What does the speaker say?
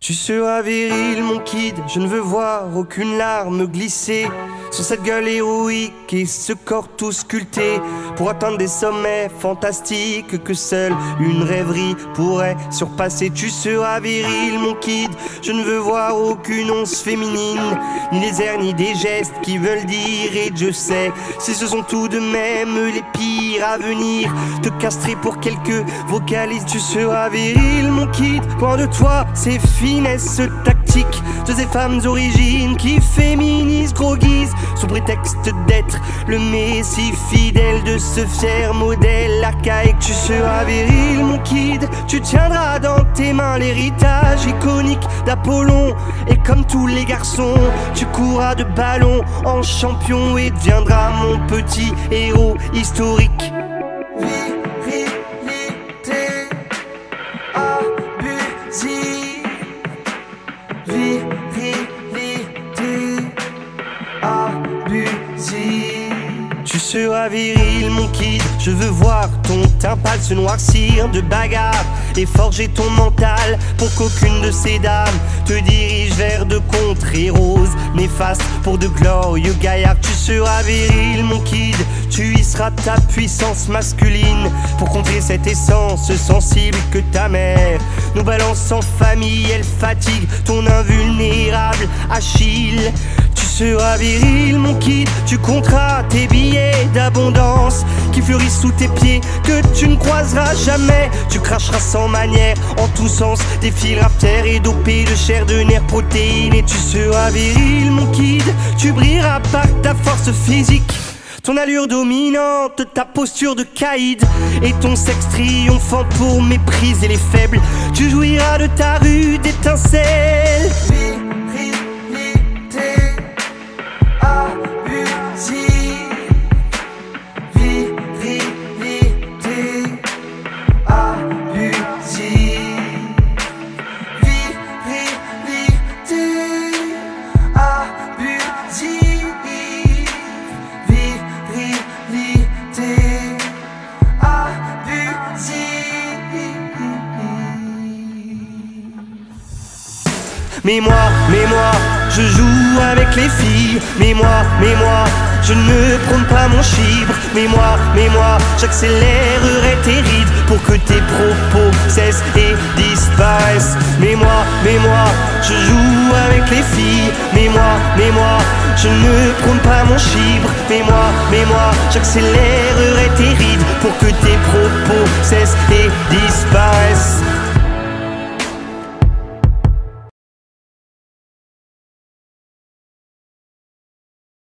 Tu seras viril, mon kid, je ne veux voir aucune larme glisser sur cette gueule héroïque et ce corps tout sculpté pour atteindre des sommets fantastiques que seule une rêverie pourrait surpasser. Tu seras viril, mon kid, je ne veux voir aucune once féminine, ni les airs ni des gestes qui veulent dire et je sais si ce sont tout de même les pires à venir. Te castrer pour quelques vocalises, tu seras viril, mon kid, loin de toi, c'est fini finesse tactique de ces femmes origines qui féminisent, sous prétexte d'être le messie fidèle de ce fier modèle archaïque. Tu seras viril, mon kid, tu tiendras dans tes mains l'héritage iconique d'Apollon. Et comme tous les garçons, tu courras de ballon en champion et deviendras mon petit héros historique. Seras viril, mon kid. Je veux voir ton teint se noircir de bagarre et forger ton mental pour qu'aucune de ces dames te dirige vers de contrées roses néfastes pour de glorieux gaillards. Tu seras viril, mon kid. Tu y seras ta puissance masculine pour contrer cette essence sensible que ta mère nous balance en famille. Elle fatigue ton invulnérable Achille seras viril, mon kid. Tu compteras tes billets d'abondance qui fleurissent sous tes pieds, que tu ne croiseras jamais. Tu cracheras sans manière, en tous sens, des fils terre et dopés de chair, de nerfs, protéines. Et tu seras viril, mon kid. Tu brilleras par ta force physique. Ton allure dominante, ta posture de caïd et ton sexe triomphant pour mépriser les faibles. Tu jouiras de ta rue d'étincelles. Mais moi, mais moi, je joue avec les filles. Mais moi, mais moi, je ne prône pas mon chibre. Mais moi, mais moi, j'accélérerai tes rides pour que tes propos cessent et disparaissent. Mais moi, mais moi, je joue avec les filles. Mais moi, mais moi, je ne prône pas mon chibre. Mais moi, mais moi, j'accélérerai tes